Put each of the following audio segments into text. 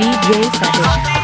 DJ Satish.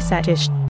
Satish.